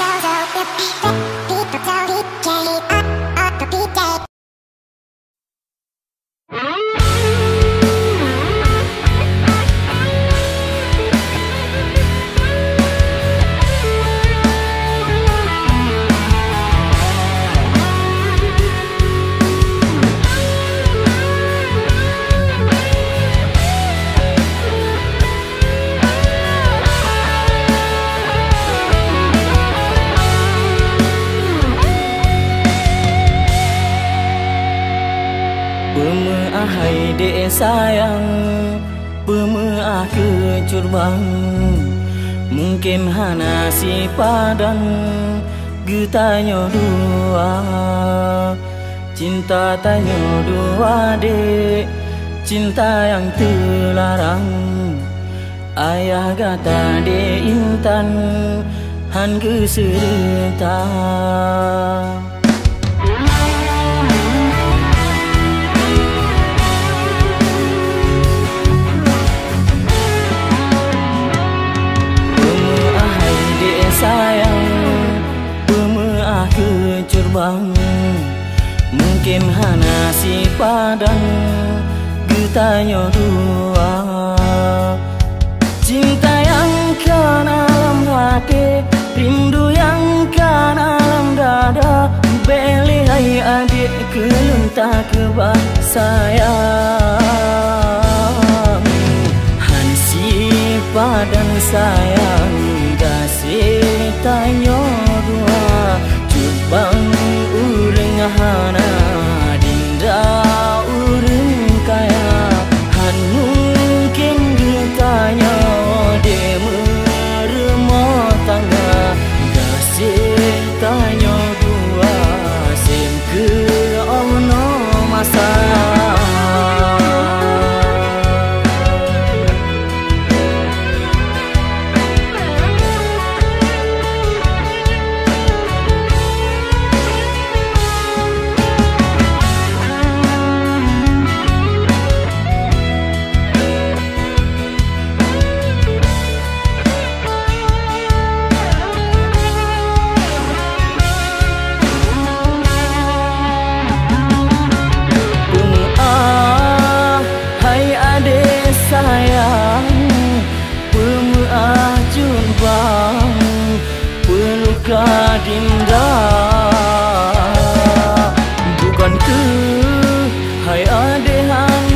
想像でピ Hai dek sayang Pemeah kecurbang Mungkin hana si padan Getanya dua. Cinta tanya dua dek Cinta yang terlarang. Ayah kata dek intan Han keserta terbang Mungkin hana si padang Getanya dua Cinta yang kan alam hati Rindu yang kan alam dada Beli hai adik kelunta kebah sayang Hansi padang sayang Kasih tanya kasih tanya dua dinda bukan ke hai ade hang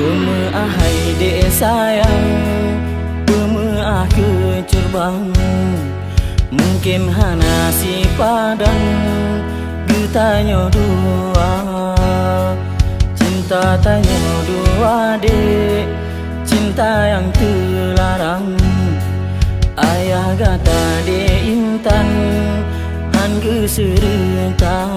lunteng mesanding anggata tami tak kelae Pemeahai dek sayang Pemeah kecurbang Mungkin hana si padang Getanya dua Cinta tanya dua dek Cinta yang terlarang Ayah kata dek intan Han keserentang